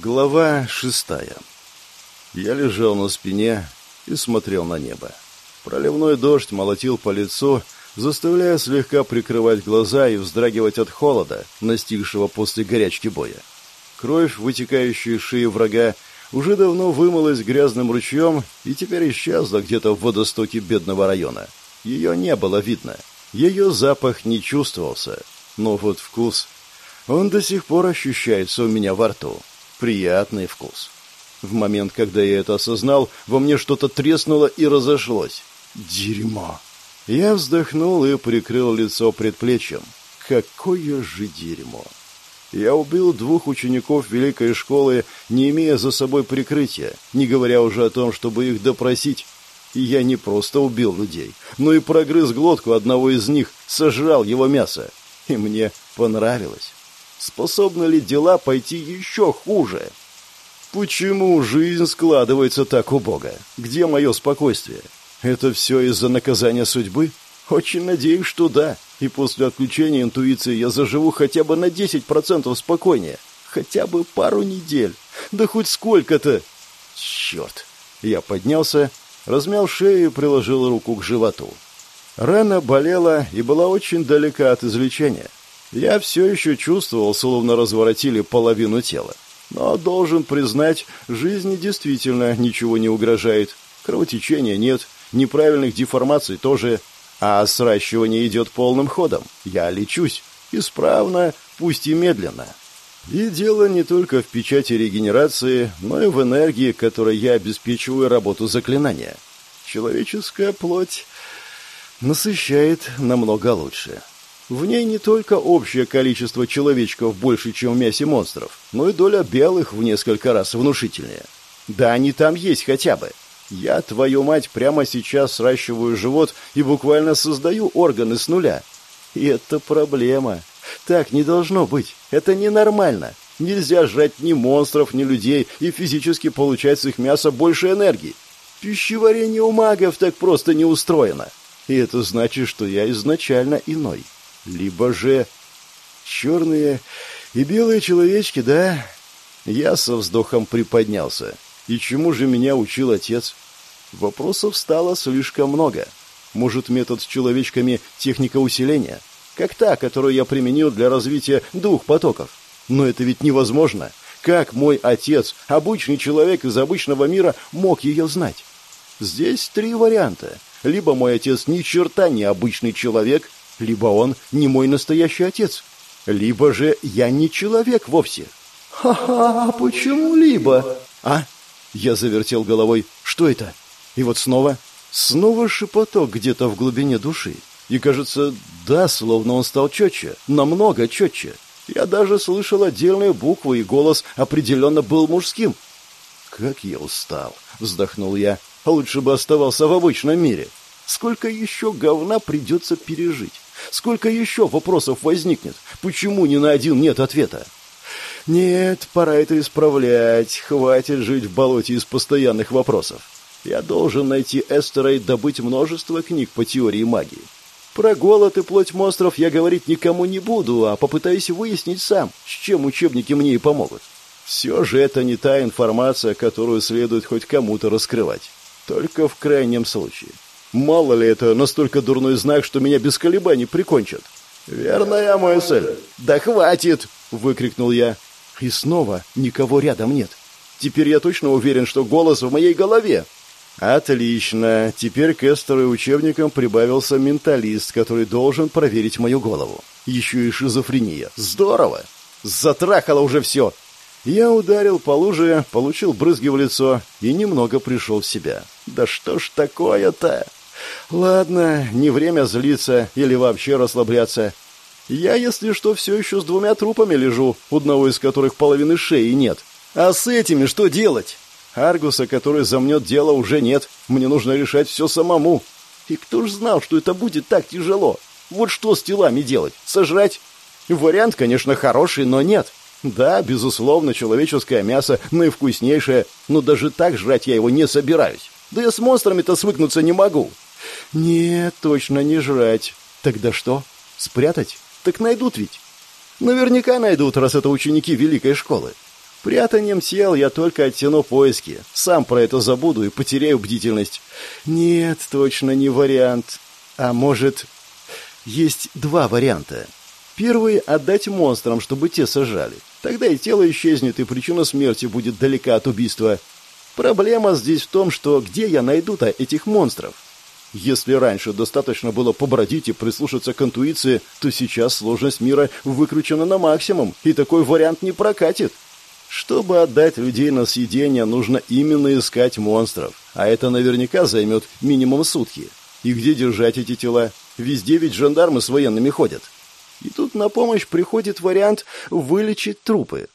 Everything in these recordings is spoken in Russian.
Глава шестая. Я лежал на спине и смотрел на небо. Проливной дождь молотил по лицу, заставляя слегка прикрывать глаза и вздрагивать от холода, настигшего после горячки боя. Кровь, вытекающая из шеи врага, уже давно вымылась грязным ручьем и теперь исчезла где-то в водостоке бедного района. Ее не было видно. Ее запах не чувствовался. Но вот вкус... Он до сих пор ощущается у меня во рту приятный вкус. В момент, когда я это осознал, во мне что-то треснуло и разошлось. Дерьмо. Я вздохнул и прикрыл лицо предплечьем. Какое же дерьмо. Я убил двух учеников великой школы, не имея за собой прикрытия, не говоря уже о том, чтобы их допросить. И я не просто убил людей, но и прогрыз глотку одного из них, сожрал его мясо. И мне понравилось. Способны ли дела пойти еще хуже? Почему жизнь складывается так убого? Где мое спокойствие? Это все из-за наказания судьбы? Очень надеюсь, что да. И после отключения интуиции я заживу хотя бы на 10% спокойнее. Хотя бы пару недель. Да хоть сколько-то. Черт. Я поднялся, размял шею и приложил руку к животу. Рана болела и была очень далека от излечения. Я все еще чувствовал, словно разворотили половину тела. Но должен признать, жизни действительно ничего не угрожает. Кровотечения нет, неправильных деформаций тоже, а сращивание идет полным ходом. Я лечусь. Исправно, пусть и медленно. И дело не только в печати регенерации, но и в энергии, которой я обеспечиваю работу заклинания. Человеческая плоть насыщает намного лучше. В ней не только общее количество человечков больше, чем в мясе монстров, но и доля белых в несколько раз внушительнее. Да они там есть хотя бы. Я, твою мать, прямо сейчас сращиваю живот и буквально создаю органы с нуля. И это проблема. Так не должно быть. Это ненормально. Нельзя жрать ни монстров, ни людей и физически получать с их мяса больше энергии. Пищеварение у магов так просто не устроено. И это значит, что я изначально иной либо же черные и белые человечки, да? Я со вздохом приподнялся. И чему же меня учил отец? Вопросов стало слишком много. Может, метод с человечками — техника усиления? Как та, которую я применил для развития двух потоков. Но это ведь невозможно. Как мой отец, обычный человек из обычного мира, мог ее знать? Здесь три варианта. Либо мой отец ни черта не обычный человек, либо он не мой настоящий отец, либо же я не человек вовсе. Ха-ха, а почему либо? А? Я завертел головой. Что это? И вот снова, снова шепоток где-то в глубине души. И кажется, да, словно он стал четче, намного четче. Я даже слышал отдельные буквы, и голос определенно был мужским. «Как я устал!» — вздохнул я. «Лучше бы оставался в обычном мире. Сколько еще говна придется пережить? Сколько еще вопросов возникнет? Почему ни на один нет ответа? Нет, пора это исправлять. Хватит жить в болоте из постоянных вопросов. Я должен найти Эстера и добыть множество книг по теории магии. Про голод и плоть монстров я говорить никому не буду, а попытаюсь выяснить сам, с чем учебники мне и помогут. Все же это не та информация, которую следует хоть кому-то раскрывать. Только в крайнем случае. Мало ли это настолько дурной знак, что меня без колебаний прикончат. «Верная мысль!» «Да хватит!» — выкрикнул я. И снова никого рядом нет. Теперь я точно уверен, что голос в моей голове. Отлично. Теперь к Эстеру и учебникам прибавился менталист, который должен проверить мою голову. Еще и шизофрения. Здорово! Затрахало уже все. Я ударил по луже, получил брызги в лицо и немного пришел в себя. Да что ж такое-то? Ладно, не время злиться или вообще расслабляться. Я, если что, все еще с двумя трупами лежу, у одного из которых половины шеи нет. А с этими что делать? Аргуса, который замнет дело, уже нет. Мне нужно решать все самому. И кто ж знал, что это будет так тяжело? Вот что с телами делать? Сожрать? Вариант, конечно, хороший, но нет. Да, безусловно, человеческое мясо наивкуснейшее, но даже так жрать я его не собираюсь. Да я с монстрами-то свыкнуться не могу. Нет, точно не жрать. Тогда что? Спрятать? Так найдут ведь. Наверняка найдут, раз это ученики великой школы. Прятанием тел я только оттяну поиски. Сам про это забуду и потеряю бдительность. Нет, точно не вариант. А может... Есть два варианта. Первый — отдать монстрам, чтобы те сажали. Тогда и тело исчезнет, и причина смерти будет далека от убийства. Проблема здесь в том, что где я найду-то этих монстров? Если раньше достаточно было побродить и прислушаться к интуиции, то сейчас сложность мира выкручена на максимум, и такой вариант не прокатит. Чтобы отдать людей на съедение, нужно именно искать монстров, а это наверняка займет минимум сутки. И где держать эти тела? Везде ведь жандармы с военными ходят. И тут на помощь приходит вариант вылечить трупы.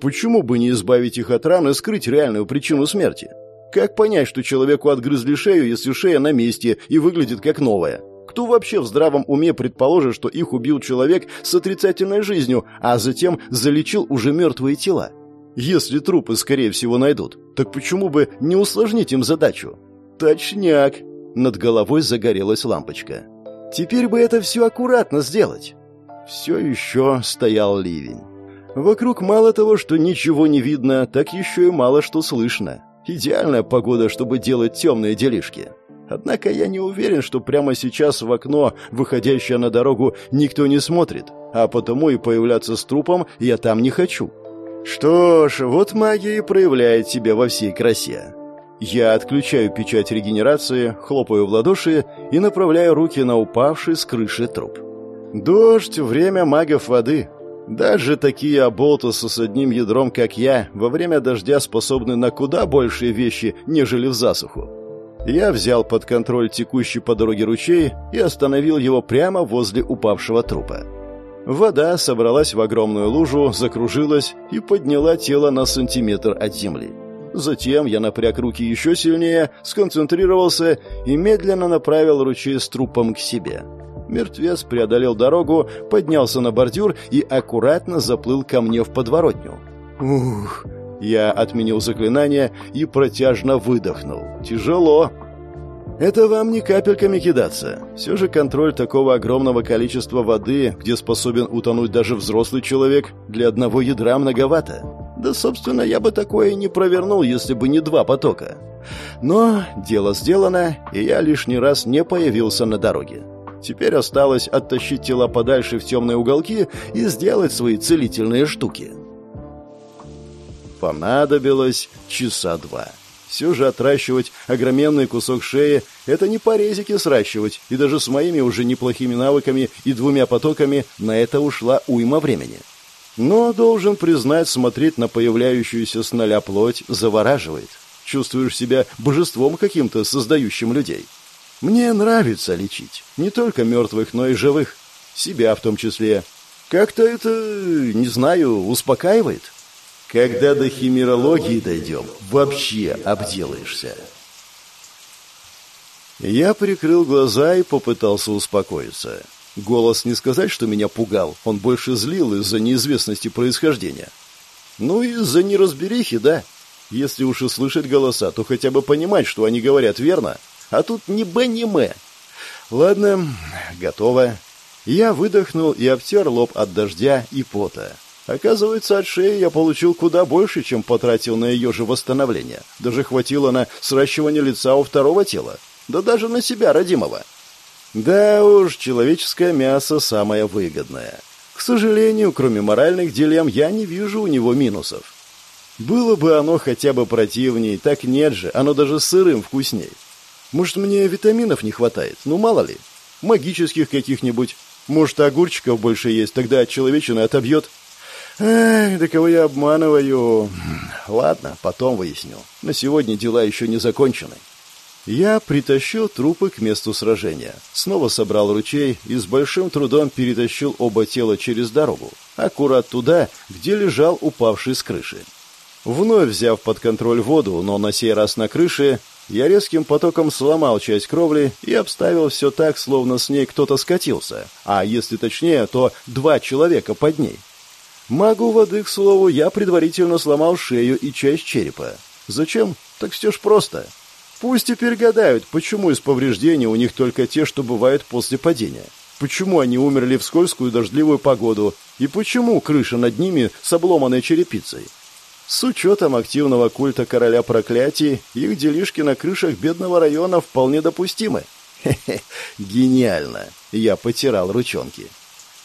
Почему бы не избавить их от ран и скрыть реальную причину смерти? Как понять, что человеку отгрызли шею, если шея на месте и выглядит как новая? Кто вообще в здравом уме предположит, что их убил человек с отрицательной жизнью, а затем залечил уже мертвые тела? Если трупы, скорее всего, найдут, так почему бы не усложнить им задачу? Точняк. Над головой загорелась лампочка. Теперь бы это все аккуратно сделать. Все еще стоял ливень. Вокруг мало того, что ничего не видно, так еще и мало что слышно. Идеальная погода, чтобы делать темные делишки. Однако я не уверен, что прямо сейчас в окно, выходящее на дорогу, никто не смотрит, а потому и появляться с трупом я там не хочу. Что ж, вот магия и проявляет себя во всей красе. Я отключаю печать регенерации, хлопаю в ладоши и направляю руки на упавший с крыши труп. Дождь — время магов воды. Даже такие оболтусы с одним ядром, как я, во время дождя способны на куда большие вещи, нежели в засуху. Я взял под контроль текущий по дороге ручей и остановил его прямо возле упавшего трупа. Вода собралась в огромную лужу, закружилась и подняла тело на сантиметр от земли. Затем я напряг руки еще сильнее, сконцентрировался и медленно направил ручей с трупом к себе. Мертвец преодолел дорогу, поднялся на бордюр и аккуратно заплыл ко мне в подворотню. Ух! Я отменил заклинание и протяжно выдохнул. Тяжело. Это вам не капельками кидаться. Все же контроль такого огромного количества воды, где способен утонуть даже взрослый человек, для одного ядра многовато. Да, собственно, я бы такое не провернул, если бы не два потока. Но дело сделано, и я лишний раз не появился на дороге. Теперь осталось оттащить тела подальше в темные уголки и сделать свои целительные штуки. Понадобилось часа два. Все же отращивать огроменный кусок шеи – это не по резике сращивать, и даже с моими уже неплохими навыками и двумя потоками на это ушла уйма времени. Но, должен признать, смотреть на появляющуюся с нуля плоть завораживает. Чувствуешь себя божеством каким-то, создающим людей. Мне нравится лечить. Не только мертвых, но и живых. Себя в том числе. Как-то это, не знаю, успокаивает. Когда до химерологии дойдем, вообще обделаешься. Я прикрыл глаза и попытался успокоиться. Голос не сказать, что меня пугал, он больше злил из-за неизвестности происхождения. Ну, из-за неразберихи, да. Если уж и слышать голоса, то хотя бы понимать, что они говорят верно. А тут ни б, ни м. Ладно, готово. Я выдохнул и обтер лоб от дождя и пота. Оказывается, от шеи я получил куда больше, чем потратил на ее же восстановление. Даже хватило на сращивание лица у второго тела. Да даже на себя, родимого. Да уж, человеческое мясо самое выгодное. К сожалению, кроме моральных дилемм, я не вижу у него минусов. Было бы оно хотя бы противней, так нет же, оно даже сырым вкусней. Может, мне витаминов не хватает? Ну, мало ли. Магических каких-нибудь. Может, огурчиков больше есть, тогда человечина отобьет. Эх, да кого я обманываю? Ладно, потом выясню. На сегодня дела еще не закончены. Я притащил трупы к месту сражения, снова собрал ручей и с большим трудом перетащил оба тела через дорогу, аккурат туда, где лежал упавший с крыши. Вновь взяв под контроль воду, но на сей раз на крыше, я резким потоком сломал часть кровли и обставил все так, словно с ней кто-то скатился, а если точнее, то два человека под ней. Магу воды, к слову, я предварительно сломал шею и часть черепа. Зачем? Так все ж просто. Пусть теперь гадают, почему из повреждений у них только те, что бывают после падения. Почему они умерли в скользкую дождливую погоду, и почему крыша над ними с обломанной черепицей. С учетом активного культа короля проклятий, их делишки на крышах бедного района вполне допустимы. Хе-хе, гениально. Я потирал ручонки.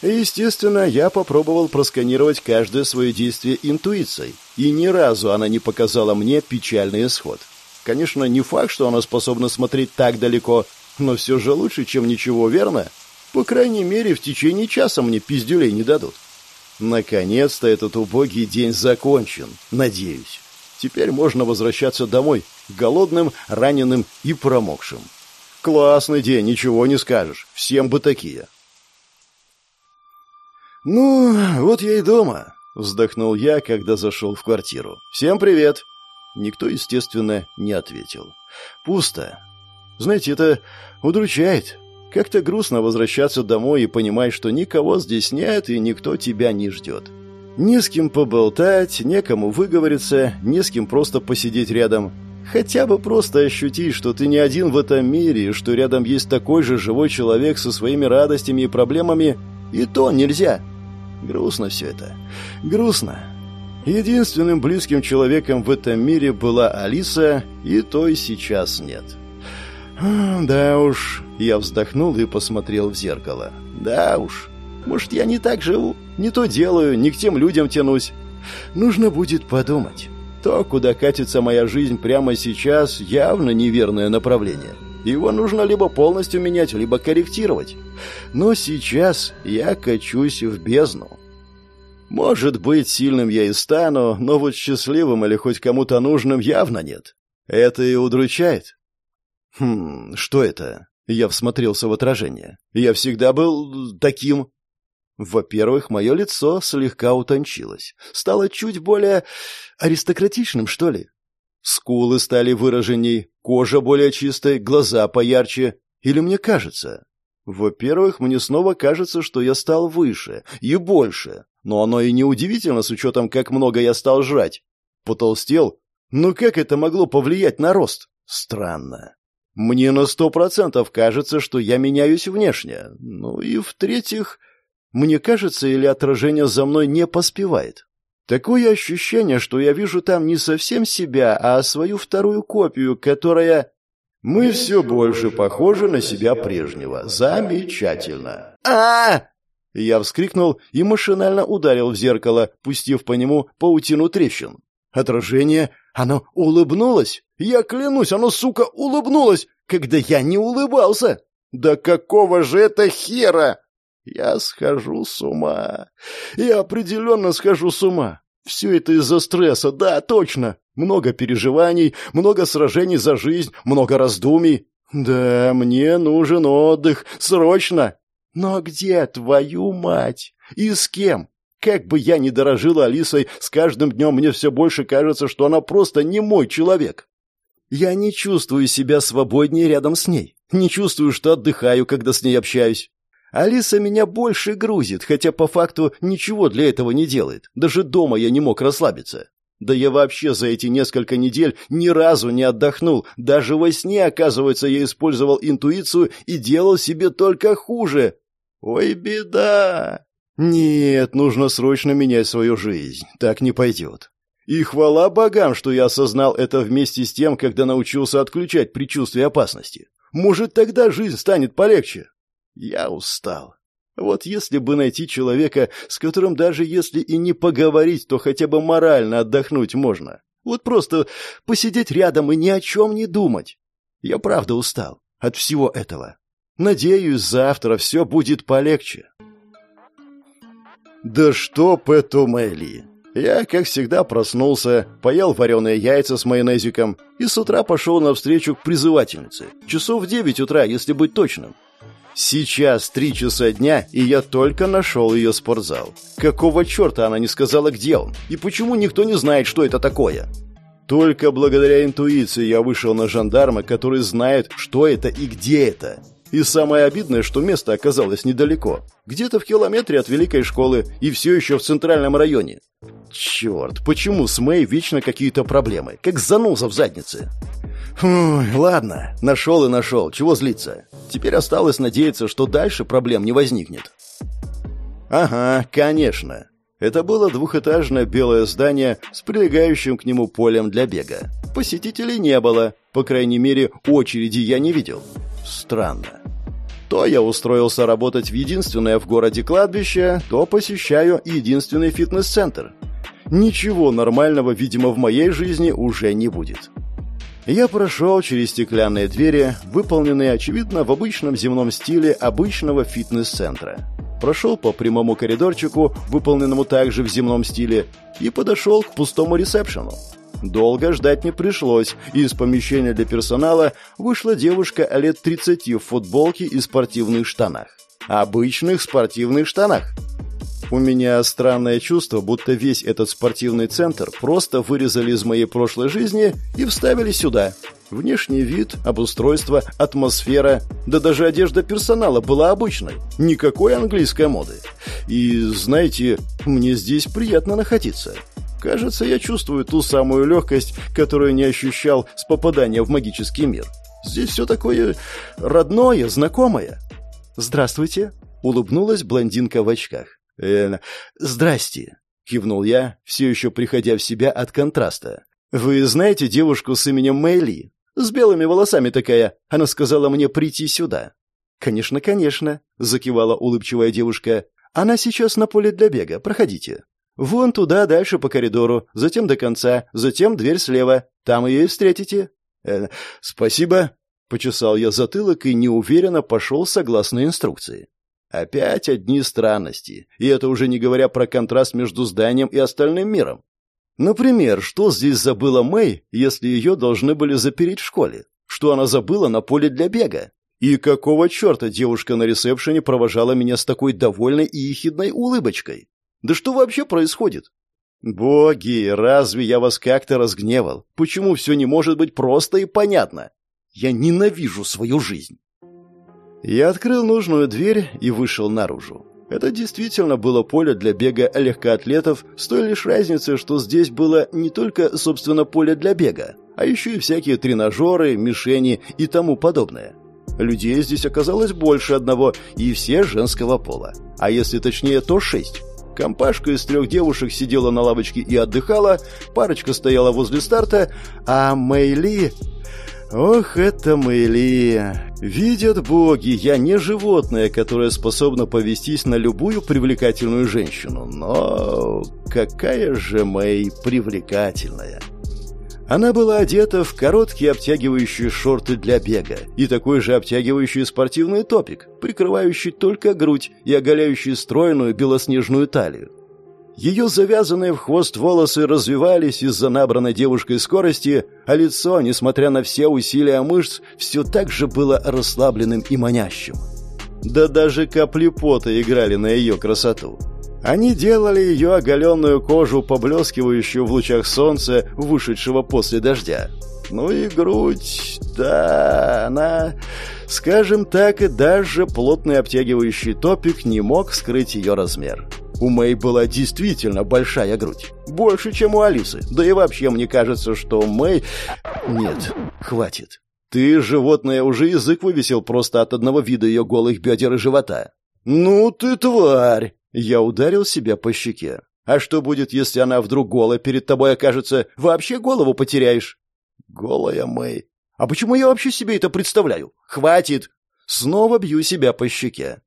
Естественно, я попробовал просканировать каждое свое действие интуицией, и ни разу она не показала мне печальный исход. Конечно, не факт, что она способна смотреть так далеко, но все же лучше, чем ничего, верно? По крайней мере, в течение часа мне пиздюлей не дадут. Наконец-то этот убогий день закончен, надеюсь. Теперь можно возвращаться домой, голодным, раненым и промокшим. Классный день, ничего не скажешь. Всем бы такие. «Ну, вот я и дома», — вздохнул я, когда зашел в квартиру. «Всем привет!» Никто, естественно, не ответил. «Пусто. Знаете, это удручает. Как-то грустно возвращаться домой и понимать, что никого здесь нет и никто тебя не ждет. Не с кем поболтать, некому выговориться, не с кем просто посидеть рядом. Хотя бы просто ощутить, что ты не один в этом мире, и что рядом есть такой же живой человек со своими радостями и проблемами, и то нельзя. Грустно все это. Грустно. Единственным близким человеком в этом мире была Алиса, и той сейчас нет. Да уж, я вздохнул и посмотрел в зеркало. Да уж, может, я не так живу, не то делаю, не к тем людям тянусь. Нужно будет подумать. То, куда катится моя жизнь прямо сейчас, явно неверное направление. Его нужно либо полностью менять, либо корректировать. Но сейчас я качусь в бездну. Может быть, сильным я и стану, но вот счастливым или хоть кому-то нужным явно нет. Это и удручает. Хм, что это? Я всмотрелся в отражение. Я всегда был таким. Во-первых, мое лицо слегка утончилось. Стало чуть более аристократичным, что ли. Скулы стали выраженней, кожа более чистой, глаза поярче. Или мне кажется? Во-первых, мне снова кажется, что я стал выше и больше. Но оно и не удивительно с учетом, как много я стал жрать. Потолстел? Но как это могло повлиять на рост? Странно. Мне на сто процентов кажется, что я меняюсь внешне. Ну и в-третьих, мне кажется, или отражение за мной не поспевает. Такое ощущение, что я вижу там не совсем себя, а свою вторую копию, которая... Мы все больше похожи на себя прежнего. Замечательно. а, -а, -а Я вскрикнул и машинально ударил в зеркало, пустив по нему паутину трещин. Отражение, оно улыбнулось. Я клянусь, оно, сука, улыбнулось, когда я не улыбался. Да какого же это хера? Я схожу с ума. Я определенно схожу с ума. Все это из-за стресса, да, точно. Много переживаний, много сражений за жизнь, много раздумий. Да, мне нужен отдых, срочно. Но где твою мать? И с кем? Как бы я ни дорожила Алисой, с каждым днем мне все больше кажется, что она просто не мой человек. Я не чувствую себя свободнее рядом с ней. Не чувствую, что отдыхаю, когда с ней общаюсь. Алиса меня больше грузит, хотя по факту ничего для этого не делает. Даже дома я не мог расслабиться. Да я вообще за эти несколько недель ни разу не отдохнул. Даже во сне, оказывается, я использовал интуицию и делал себе только хуже. Ой, беда! Нет, нужно срочно менять свою жизнь. Так не пойдет. И хвала богам, что я осознал это вместе с тем, когда научился отключать предчувствие опасности. Может, тогда жизнь станет полегче. Я устал. Вот если бы найти человека, с которым даже если и не поговорить, то хотя бы морально отдохнуть можно. Вот просто посидеть рядом и ни о чем не думать. Я правда устал от всего этого. Надеюсь, завтра все будет полегче. Да что эту Мэли! Я, как всегда, проснулся, поел вареные яйца с майонезиком и с утра пошел навстречу к призывательнице. Часов в девять утра, если быть точным. Сейчас три часа дня, и я только нашел ее спортзал. Какого черта она не сказала, где он? И почему никто не знает, что это такое? Только благодаря интуиции я вышел на жандарма, который знает, что это и где это. И самое обидное, что место оказалось недалеко. Где-то в километре от великой школы и все еще в центральном районе. Черт, почему с Мэй вечно какие-то проблемы? Как заноза в заднице. Фу, ладно, нашел и нашел, чего злиться. Теперь осталось надеяться, что дальше проблем не возникнет. Ага, конечно. Это было двухэтажное белое здание с прилегающим к нему полем для бега. Посетителей не было, по крайней мере, очереди я не видел. Странно. То я устроился работать в единственное в городе кладбище, то посещаю единственный фитнес-центр. Ничего нормального, видимо, в моей жизни уже не будет. Я прошел через стеклянные двери, выполненные, очевидно, в обычном земном стиле обычного фитнес-центра. Прошел по прямому коридорчику, выполненному также в земном стиле, и подошел к пустому ресепшену. Долго ждать не пришлось, из помещения для персонала вышла девушка лет 30 в футболке и спортивных штанах. Обычных спортивных штанах. У меня странное чувство, будто весь этот спортивный центр просто вырезали из моей прошлой жизни и вставили сюда. Внешний вид, обустройство, атмосфера, да даже одежда персонала была обычной. Никакой английской моды. И, знаете, мне здесь приятно находиться. Кажется, я чувствую ту самую легкость, которую не ощущал с попадания в магический мир. Здесь все такое родное, знакомое. «Здравствуйте», — улыбнулась блондинка в очках. «Э, «Здрасте», — кивнул я, все еще приходя в себя от контраста. «Вы знаете девушку с именем Мэйли? С белыми волосами такая. Она сказала мне прийти сюда». «Конечно, конечно», — закивала улыбчивая девушка. «Она сейчас на поле для бега. Проходите». «Вон туда, дальше по коридору, затем до конца, затем дверь слева. Там ее и встретите». «Э, «Спасибо», — почесал я затылок и неуверенно пошел согласно инструкции. Опять одни странности, и это уже не говоря про контраст между зданием и остальным миром. Например, что здесь забыла Мэй, если ее должны были запереть в школе? Что она забыла на поле для бега? И какого черта девушка на ресепшене провожала меня с такой довольной и ехидной улыбочкой? Да что вообще происходит? Боги, разве я вас как-то разгневал? Почему все не может быть просто и понятно? Я ненавижу свою жизнь. Я открыл нужную дверь и вышел наружу. Это действительно было поле для бега легкоатлетов, с той лишь разницей, что здесь было не только, собственно, поле для бега, а еще и всякие тренажеры, мишени и тому подобное. Людей здесь оказалось больше одного, и все женского пола. А если точнее, то шесть. Компашка из трех девушек сидела на лавочке и отдыхала, парочка стояла возле старта, а Мэйли Ох, это Мэйли. Видят боги, я не животное, которое способно повестись на любую привлекательную женщину. Но какая же Мэй привлекательная. Она была одета в короткие обтягивающие шорты для бега и такой же обтягивающий спортивный топик, прикрывающий только грудь и оголяющий стройную белоснежную талию. Ее завязанные в хвост волосы развивались из-за набранной девушкой скорости, а лицо, несмотря на все усилия мышц, все так же было расслабленным и манящим. Да даже капли пота играли на ее красоту. Они делали ее оголенную кожу, поблескивающую в лучах солнца, вышедшего после дождя. Ну и грудь, да, она... Скажем так, даже плотный обтягивающий топик не мог скрыть ее размер. У Мэй была действительно большая грудь. Больше, чем у Алисы. Да и вообще мне кажется, что Мэй... Нет, хватит. Ты, животное, уже язык вывесил просто от одного вида ее голых бедер и живота. Ну ты тварь! Я ударил себя по щеке. А что будет, если она вдруг голая перед тобой окажется? Вообще голову потеряешь. Голая Мэй. А почему я вообще себе это представляю? Хватит! Снова бью себя по щеке.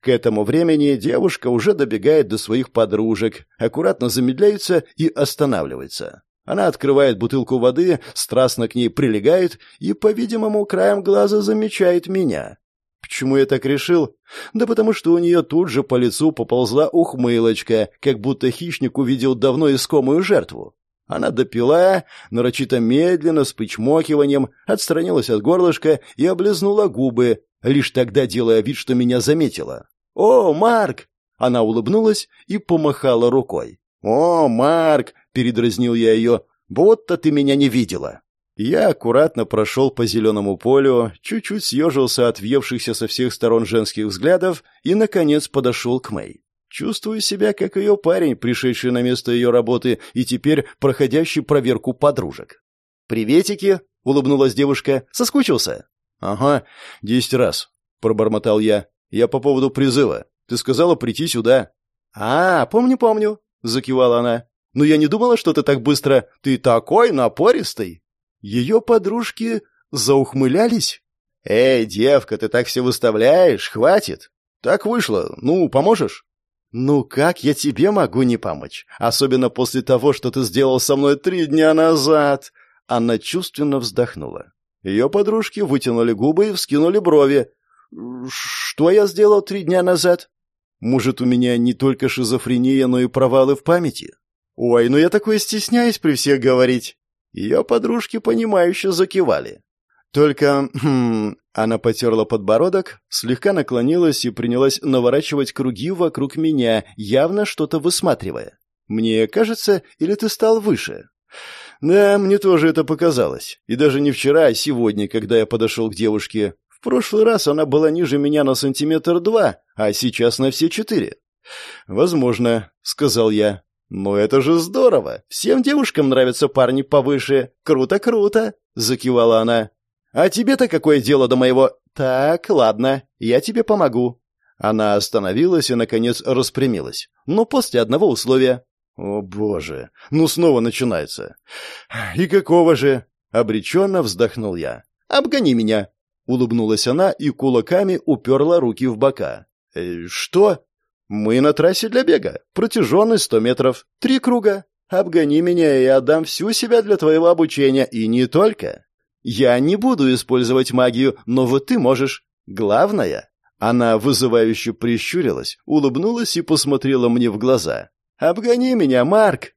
К этому времени девушка уже добегает до своих подружек, аккуратно замедляется и останавливается. Она открывает бутылку воды, страстно к ней прилегает и, по-видимому, краем глаза замечает меня. Почему я так решил? Да потому что у нее тут же по лицу поползла ухмылочка, как будто хищник увидел давно искомую жертву. Она допила, нарочито медленно, с причмокиванием, отстранилась от горлышка и облизнула губы, лишь тогда делая вид, что меня заметила. «О, Марк!» Она улыбнулась и помахала рукой. «О, Марк!» — передразнил я ее. «Будто ты меня не видела!» Я аккуратно прошел по зеленому полю, чуть-чуть съежился от въевшихся со всех сторон женских взглядов и, наконец, подошел к Мэй. Чувствую себя, как ее парень, пришедший на место ее работы и теперь проходящий проверку подружек. «Приветики!» — улыбнулась девушка. «Соскучился?» «Ага, десять раз», — пробормотал я. «Я по поводу призыва. Ты сказала прийти сюда». «А, помню-помню». — закивала она. «Но я не думала, что ты так быстро... Ты такой напористый!» Ее подружки заухмылялись. «Эй, девка, ты так все выставляешь, хватит! Так вышло, ну, поможешь?» «Ну как я тебе могу не помочь? Особенно после того, что ты сделал со мной три дня назад!» Она чувственно вздохнула. Ее подружки вытянули губы и вскинули брови. «Что я сделал три дня назад?» «Может, у меня не только шизофрения, но и провалы в памяти?» «Ой, ну я такое стесняюсь при всех говорить!» Ее подружки, понимающе закивали. Только, хм, она потерла подбородок, слегка наклонилась и принялась наворачивать круги вокруг меня, явно что-то высматривая. Мне кажется, или ты стал выше? Да, мне тоже это показалось. И даже не вчера, а сегодня, когда я подошел к девушке. В прошлый раз она была ниже меня на сантиметр два, а сейчас на все четыре. «Возможно», — сказал я. «Но это же здорово! Всем девушкам нравятся парни повыше. Круто-круто!» — закивала она. «А тебе-то какое дело до моего...» «Так, ладно, я тебе помогу». Она остановилась и, наконец, распрямилась. Но после одного условия. «О, боже! Ну, снова начинается!» «И какого же?» — обреченно вздохнул я. «Обгони меня!» — улыбнулась она и кулаками уперла руки в бока. «Э, «Что?» «Мы на трассе для бега. Протяженность сто метров. Три круга. Обгони меня, и я отдам всю себя для твоего обучения. И не только. Я не буду использовать магию, но вот ты можешь. Главное...» Она вызывающе прищурилась, улыбнулась и посмотрела мне в глаза. «Обгони меня, Марк!»